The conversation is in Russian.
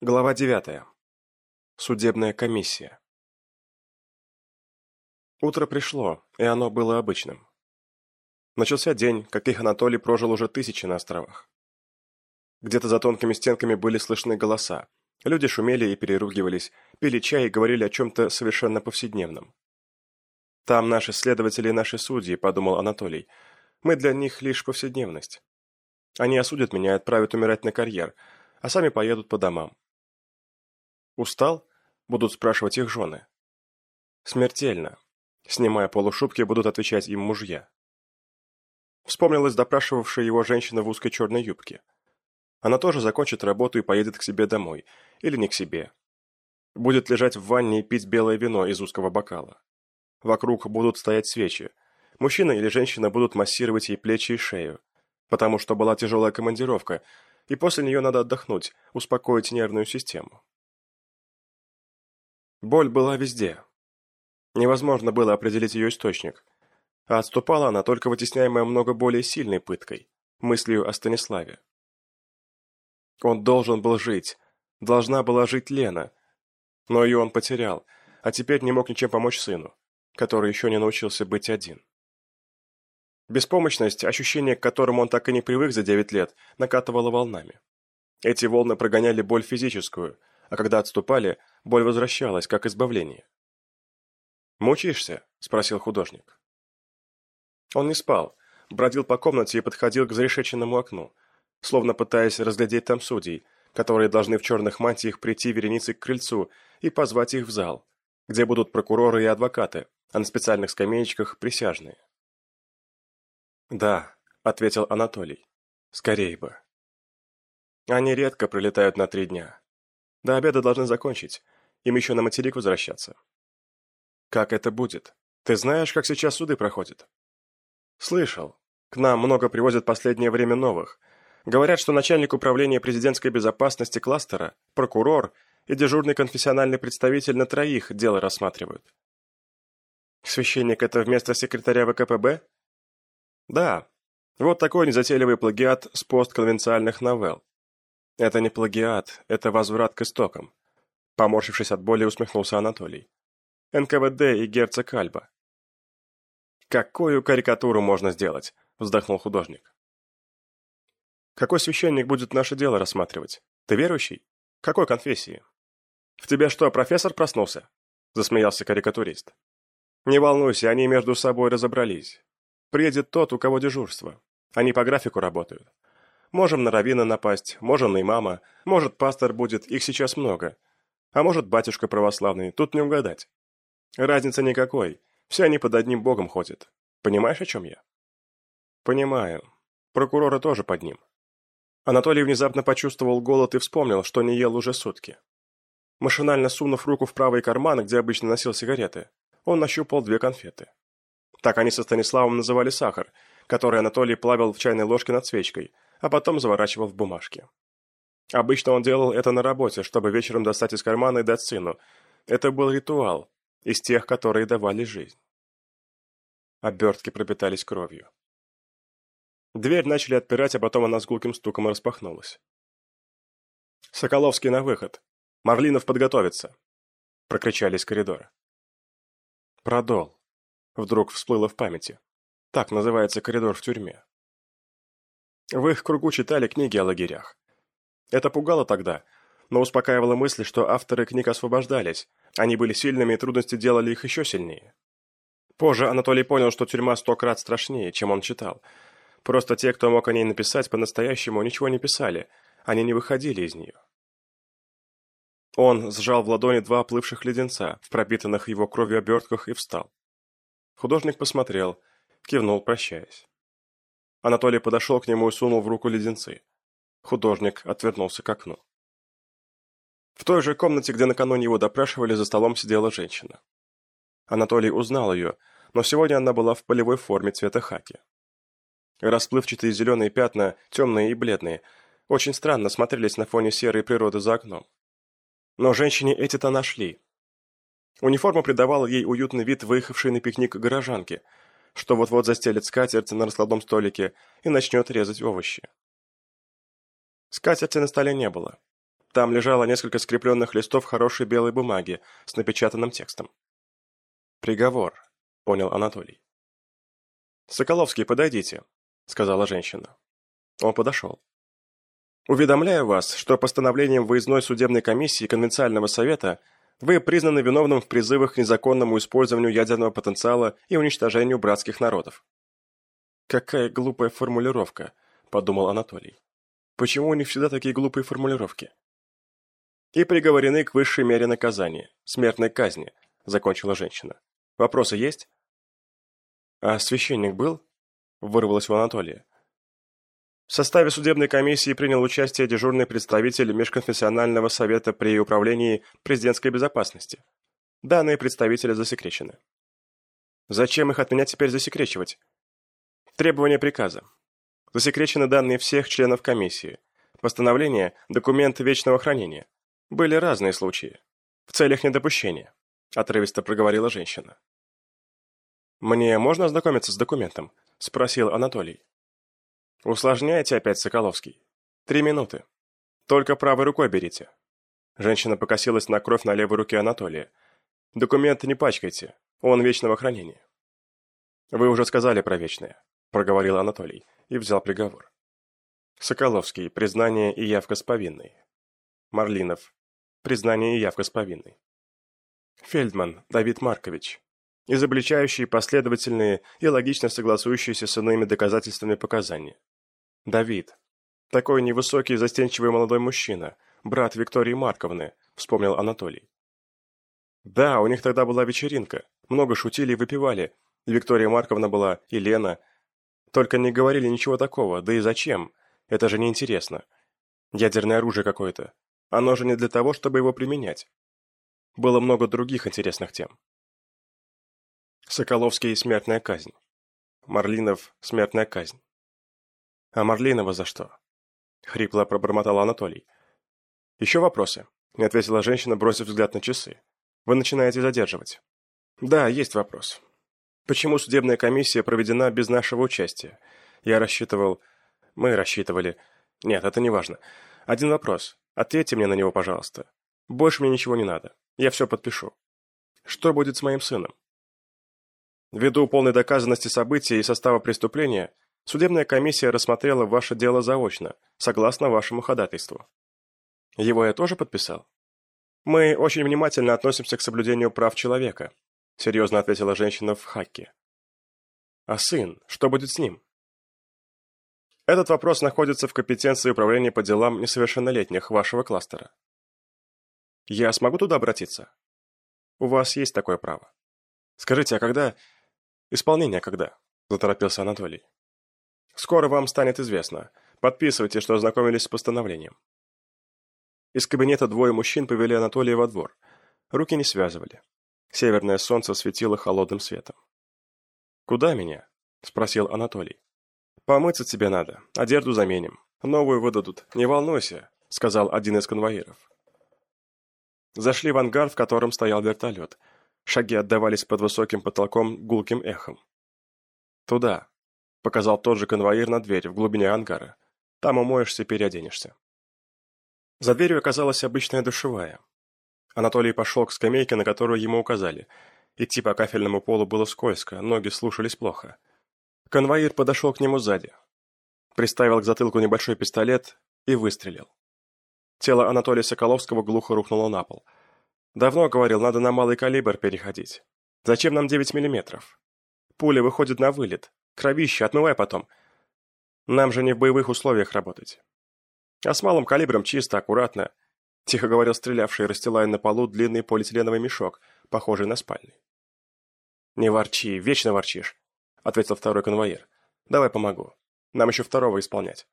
Глава 9. Судебная комиссия. Утро пришло, и оно было обычным. Начался день, каких Анатолий прожил уже тысячи на островах. Где-то за тонкими стенками были слышны голоса. Люди шумели и переругивались, пили чай и говорили о чем-то совершенно повседневном. «Там наши следователи и наши судьи», — подумал Анатолий. «Мы для них лишь повседневность. Они осудят меня и отправят умирать на карьер, а сами поедут по домам. «Устал?» – будут спрашивать их жены. «Смертельно». Снимая полушубки, будут отвечать им мужья. Вспомнилась допрашивавшая его женщина в узкой черной юбке. Она тоже закончит работу и поедет к себе домой. Или не к себе. Будет лежать в ванне и пить белое вино из узкого бокала. Вокруг будут стоять свечи. Мужчина или женщина будут массировать ей плечи и шею. Потому что была тяжелая командировка, и после нее надо отдохнуть, успокоить нервную систему. Боль была везде. Невозможно было определить ее источник. А отступала она, только вытесняемая много более сильной пыткой, мыслью о Станиславе. Он должен был жить. Должна была жить Лена. Но ее он потерял, а теперь не мог ничем помочь сыну, который еще не научился быть один. Беспомощность, ощущение к которому он так и не привык за девять лет, накатывало волнами. Эти волны прогоняли боль физическую, а когда отступали, боль возвращалась, как избавление. «Мучаешься?» – спросил художник. Он не спал, бродил по комнате и подходил к зарешеченному окну, словно пытаясь разглядеть там судей, которые должны в черных мантиях прийти вереницей к крыльцу и позвать их в зал, где будут прокуроры и адвокаты, а на специальных скамеечках присяжные. «Да», — ответил Анатолий, — «скорей бы». Они редко прилетают на три дня. До обеда должны закончить. Им еще на материк возвращаться. Как это будет? Ты знаешь, как сейчас суды проходят? Слышал. К нам много привозят последнее время новых. Говорят, что начальник управления президентской безопасности кластера, прокурор и дежурный конфессиональный представитель на троих дело рассматривают. Священник это вместо секретаря ВКПБ? Да. Вот такой незатейливый плагиат с постконвенциальных новелл. Это не плагиат, это возврат к истокам. Поморщившись от боли, усмехнулся Анатолий. НКВД и герцог Альба. «Какую карикатуру можно сделать?» – вздохнул художник. «Какой священник будет наше дело рассматривать? Ты верующий? Какой конфессии?» «В тебе что, профессор проснулся?» – засмеялся карикатурист. «Не волнуйся, они между собой разобрались. Приедет тот, у кого дежурство. Они по графику работают. Можем на Равина напасть, можем на имама, может, пастор будет, их сейчас много. А может, батюшка православный, тут не угадать. Разницы никакой, все они под одним богом ходят. Понимаешь, о чем я? Понимаю. Прокурора тоже под ним. Анатолий внезапно почувствовал голод и вспомнил, что не ел уже сутки. Машинально сунув руку в правый карман, где обычно носил сигареты, он нащупал две конфеты. Так они со Станиславом называли сахар, который Анатолий плавил в чайной ложке над свечкой – а потом заворачивал в бумажки. Обычно он делал это на работе, чтобы вечером достать из кармана и дать сыну. Это был ритуал, из тех, которые давали жизнь. Обертки пропитались кровью. Дверь начали отпирать, а потом она с гулким стуком распахнулась. «Соколовский на выход! Марлинов подготовится!» — прокричали из коридора. «Продол!» — вдруг всплыло в памяти. Так называется коридор в тюрьме. В их кругу читали книги о лагерях. Это пугало тогда, но успокаивало мысль, что авторы книг освобождались, они были сильными и трудности делали их еще сильнее. Позже Анатолий понял, что тюрьма сто крат страшнее, чем он читал. Просто те, кто мог о ней написать по-настоящему, ничего не писали, они не выходили из нее. Он сжал в ладони два оплывших леденца, в пропитанных его кровью обертках, и встал. Художник посмотрел, кивнул, прощаясь. Анатолий подошел к нему и сунул в руку леденцы. Художник отвернулся к окну. В той же комнате, где накануне его допрашивали, за столом сидела женщина. Анатолий узнал ее, но сегодня она была в полевой форме цвета хаки. Расплывчатые зеленые пятна, темные и бледные, очень странно смотрелись на фоне серой природы за окном. Но женщине эти-то нашли. Униформа придавала ей уютный вид выехавшей на пикник горожанки – что вот-вот застелит скатерть на раскладном столике и начнет резать овощи. Скатерти на столе не было. Там лежало несколько скрепленных листов хорошей белой бумаги с напечатанным текстом. «Приговор», — понял Анатолий. «Соколовский, подойдите», — сказала женщина. Он подошел. «Уведомляю вас, что постановлением выездной судебной комиссии Конвенциального совета вы признаны виновным в призывах к незаконному использованию ядерного потенциала и уничтожению братских народов». «Какая глупая формулировка», — подумал Анатолий. «Почему у них всегда такие глупые формулировки?» «И приговорены к высшей мере наказания, смертной казни», — закончила женщина. «Вопросы есть?» «А священник был?» — вырвалось у Анатолия. В составе судебной комиссии принял участие дежурный представитель Межконфессионального совета при управлении президентской безопасности. Данные представителя засекречены. Зачем их от меня теперь засекречивать? Требование приказа. Засекречены данные всех членов комиссии. Постановление – документ вечного хранения. Были разные случаи. В целях недопущения, отрывисто проговорила женщина. «Мне можно ознакомиться с документом?» – спросил Анатолий. «Усложняете опять, Соколовский? Три минуты. Только правой рукой берите». Женщина покосилась на кровь на левой руке Анатолия. «Документ не пачкайте, он вечного хранения». «Вы уже сказали про вечное», — проговорил Анатолий и взял приговор. Соколовский. Признание и явка с повинной. Марлинов. Признание и явка с повинной. Фельдман Давид Маркович изобличающие последовательные и логично согласующиеся с иными доказательствами показания. Давид. Такой невысокий и застенчивый молодой мужчина, брат Виктории Марковны, вспомнил Анатолий. Да, у них тогда была вечеринка, много шутили и выпивали. Виктория Марковна была, и Лена. Только не говорили ничего такого, да и зачем? Это же неинтересно. Ядерное оружие какое-то. Оно же не для того, чтобы его применять. Было много других интересных тем. Соколовский – смертная казнь. Марлинов – смертная казнь. А Марлинова за что? Хрипло пробормотал Анатолий. Еще вопросы? Ответила женщина, бросив взгляд на часы. Вы начинаете задерживать. Да, есть вопрос. Почему судебная комиссия проведена без нашего участия? Я рассчитывал... Мы рассчитывали... Нет, это не важно. Один вопрос. Ответьте мне на него, пожалуйста. Больше мне ничего не надо. Я все подпишу. Что будет с моим сыном? Ввиду полной доказанности событий и состава преступления, судебная комиссия рассмотрела ваше дело заочно, согласно вашему ходатайству. Его я тоже подписал? Мы очень внимательно относимся к соблюдению прав человека, серьезно ответила женщина в хакке. А сын, что будет с ним? Этот вопрос находится в компетенции управления по делам несовершеннолетних вашего кластера. Я смогу туда обратиться? У вас есть такое право. Скажите, а когда «Исполнение когда?» – заторопился Анатолий. «Скоро вам станет известно. Подписывайте, что ознакомились с постановлением». Из кабинета двое мужчин повели Анатолия во двор. Руки не связывали. Северное солнце светило холодным светом. «Куда меня?» – спросил Анатолий. «Помыться тебе надо. Одежду заменим. Новую выдадут. Не волнуйся», – сказал один из конвоиров. Зашли в ангар, в котором стоял вертолет – Шаги отдавались под высоким потолком гулким эхом. «Туда», — показал тот же конвоир на дверь в глубине ангара. «Там умоешься и переоденешься». За дверью оказалась обычная душевая. Анатолий пошел к скамейке, на которую ему указали. Идти по кафельному полу было скользко, ноги слушались плохо. Конвоир подошел к нему сзади. Приставил к затылку небольшой пистолет и выстрелил. Тело Анатолия Соколовского глухо рухнуло на пол — Давно говорил, надо на малый калибр переходить. Зачем нам 9 миллиметров? Пуля выходит на вылет. Кровище, отмывай потом. Нам же не в боевых условиях работать. А с малым калибром чисто, аккуратно. Тихо говорил стрелявший, расстилая на полу длинный полиэтиленовый мешок, похожий на спальный. «Не ворчи, вечно ворчишь», — ответил второй конвоир. «Давай помогу. Нам еще второго исполнять».